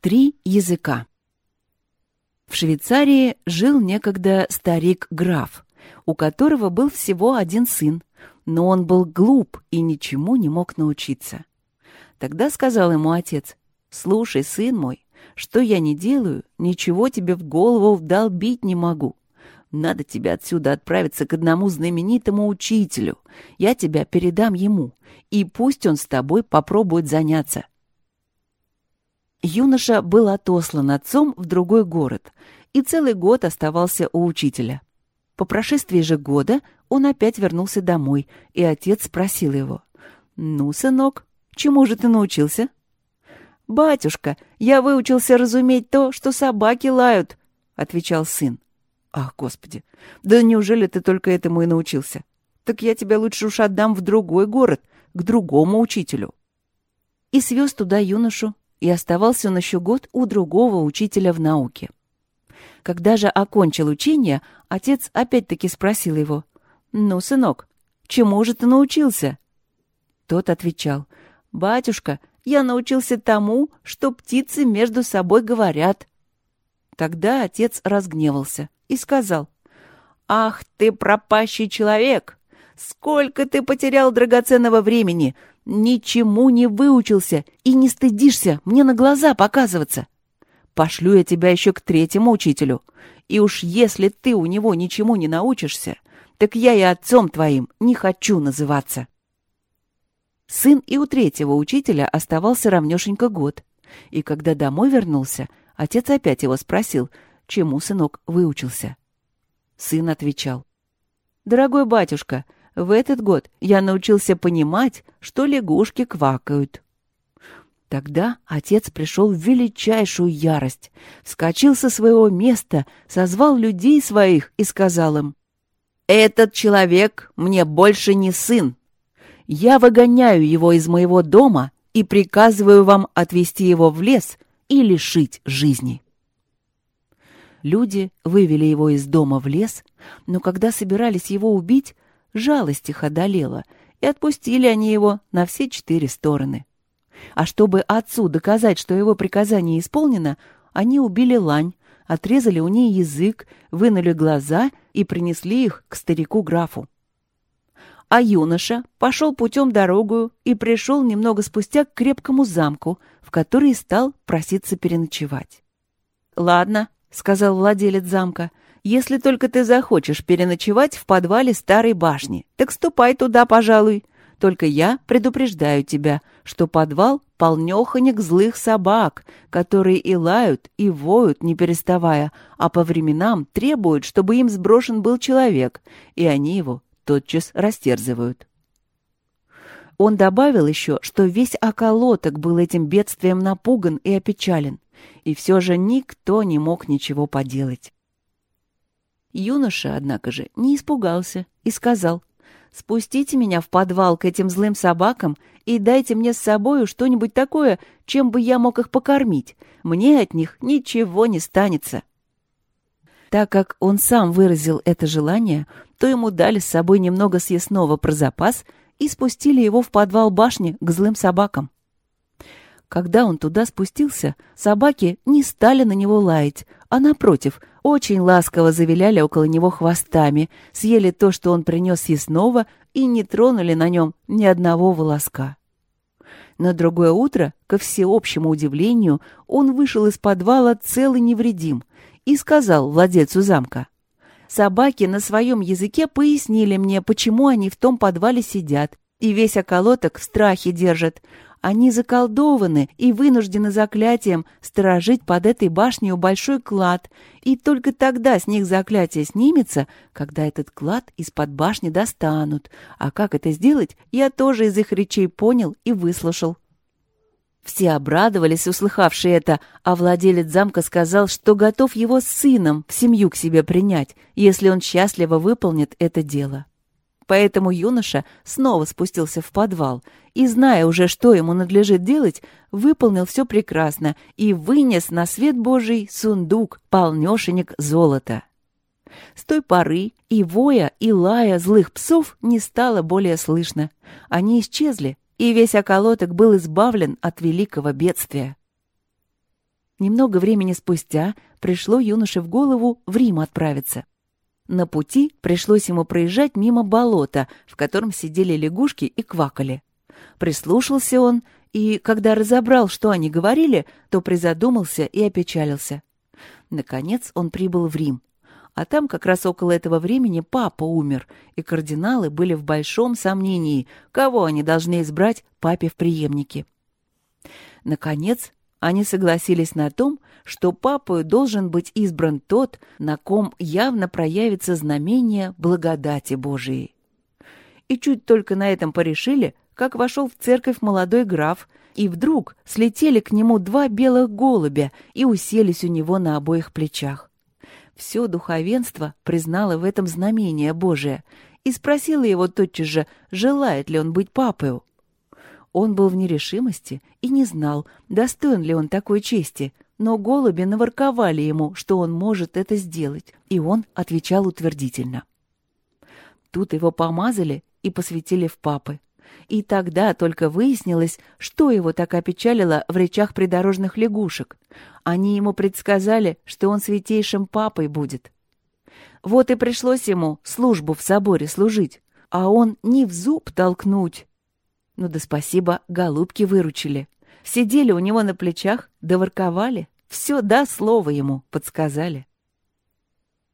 Три языка. В Швейцарии жил некогда старик-граф, у которого был всего один сын, но он был глуп и ничему не мог научиться. Тогда сказал ему отец, «Слушай, сын мой, что я не делаю, ничего тебе в голову вдолбить не могу. Надо тебе отсюда отправиться к одному знаменитому учителю. Я тебя передам ему, и пусть он с тобой попробует заняться. Юноша был отослан отцом в другой город и целый год оставался у учителя. По прошествии же года он опять вернулся домой, и отец спросил его, «Ну, сынок, чему же ты научился?» «Батюшка, я выучился разуметь то, что собаки лают», — отвечал сын. «Ах, Господи! Да неужели ты только этому и научился? Так я тебя лучше уж отдам в другой город, к другому учителю». И свез туда юношу, и оставался он еще год у другого учителя в науке. Когда же окончил учение, отец опять-таки спросил его, «Ну, сынок, чему же ты научился?» Тот отвечал, «Батюшка, я научился тому, что птицы между собой говорят». Тогда отец разгневался и сказал, «Ах ты, пропащий человек! Сколько ты потерял драгоценного времени! Ничему не выучился и не стыдишься мне на глаза показываться. Пошлю я тебя еще к третьему учителю. И уж если ты у него ничему не научишься, так я и отцом твоим не хочу называться. Сын и у третьего учителя оставался равнешенько год. И когда домой вернулся, отец опять его спросил, чему сынок выучился. Сын отвечал. «Дорогой батюшка, — в этот год я научился понимать, что лягушки квакают. Тогда отец пришел в величайшую ярость, вскочил со своего места, созвал людей своих и сказал им, «Этот человек мне больше не сын. Я выгоняю его из моего дома и приказываю вам отвезти его в лес и лишить жизни». Люди вывели его из дома в лес, но когда собирались его убить, жалость их одолела, и отпустили они его на все четыре стороны. А чтобы отцу доказать, что его приказание исполнено, они убили лань, отрезали у ней язык, вынули глаза и принесли их к старику-графу. А юноша пошел путем дорогую и пришел немного спустя к крепкому замку, в который стал проситься переночевать. «Ладно», — сказал владелец замка, если только ты захочешь переночевать в подвале старой башни, так ступай туда, пожалуй. Только я предупреждаю тебя, что подвал полнёхонек злых собак, которые и лают, и воют, не переставая, а по временам требуют, чтобы им сброшен был человек, и они его тотчас растерзывают. Он добавил еще, что весь околоток был этим бедствием напуган и опечален, и все же никто не мог ничего поделать. Юноша, однако же, не испугался и сказал, «Спустите меня в подвал к этим злым собакам и дайте мне с собою что-нибудь такое, чем бы я мог их покормить. Мне от них ничего не станется». Так как он сам выразил это желание, то ему дали с собой немного съестного про запас и спустили его в подвал башни к злым собакам. Когда он туда спустился, собаки не стали на него лаять, а, напротив, очень ласково завиляли около него хвостами, съели то, что он принес съестного, и не тронули на нем ни одного волоска. На другое утро, ко всеобщему удивлению, он вышел из подвала целый невредим и сказал владельцу замка. «Собаки на своем языке пояснили мне, почему они в том подвале сидят, и весь околоток в страхе держат, они заколдованы и вынуждены заклятием сторожить под этой башней большой клад, и только тогда с них заклятие снимется, когда этот клад из-под башни достанут. А как это сделать, я тоже из их речей понял и выслушал. Все обрадовались, услыхавшие это, а владелец замка сказал, что готов его с сыном в семью к себе принять, если он счастливо выполнит это дело. Поэтому юноша снова спустился в подвал и, зная уже, что ему надлежит делать, выполнил все прекрасно и вынес на свет Божий сундук, полнешенек золота. С той поры и воя, и лая злых псов не стало более слышно. Они исчезли, и весь околоток был избавлен от великого бедствия. Немного времени спустя пришло юноше в голову в Рим отправиться. На пути пришлось ему проезжать мимо болота, в котором сидели лягушки и квакали. Прислушался он, и, когда разобрал, что они говорили, то призадумался и опечалился. Наконец он прибыл в Рим. А там как раз около этого времени папа умер, и кардиналы были в большом сомнении, кого они должны избрать папе в преемнике. Наконец, они согласились на том, что папою должен быть избран тот, на ком явно проявится знамение благодати Божией. И чуть только на этом порешили, как вошел в церковь молодой граф, и вдруг слетели к нему два белых голубя и уселись у него на обоих плечах. Все духовенство признало в этом знамение Божие и спросило его тотчас же, желает ли он быть папою. Он был в нерешимости и не знал, достоин ли он такой чести, но голуби наворковали ему, что он может это сделать, и он отвечал утвердительно. Тут его помазали и посвятили в папы. И тогда только выяснилось, что его так опечалило в речах придорожных лягушек. Они ему предсказали, что он святейшим папой будет. Вот и пришлось ему службу в соборе служить, а он не в зуб толкнуть. Ну да спасибо, голубки выручили. Сидели у него на плечах, доворковали, все да слово ему подсказали.